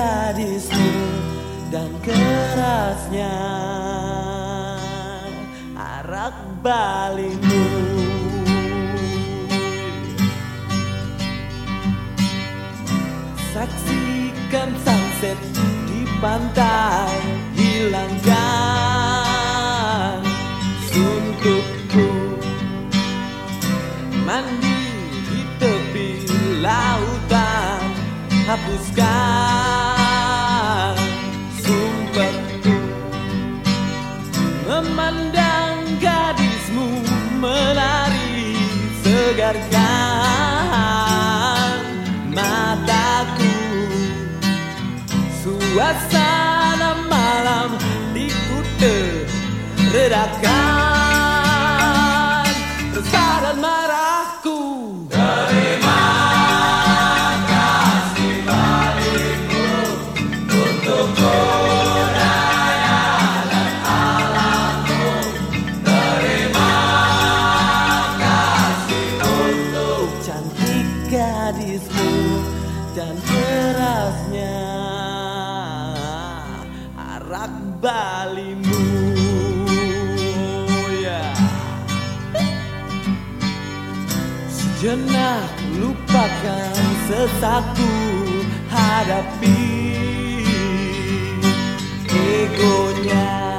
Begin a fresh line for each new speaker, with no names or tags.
gadismu dan kerasnya. Arak balimu Saksikan sunset di pantai Hilangkan suntukku. Mandi di tepi lautan Hapuskan Memandang gadismu menari Segarkan mataku. Suasana malam di kute redakan dan kerasnya arak balimu. Ya. Sejenak lupakan sesaku hadapi egonya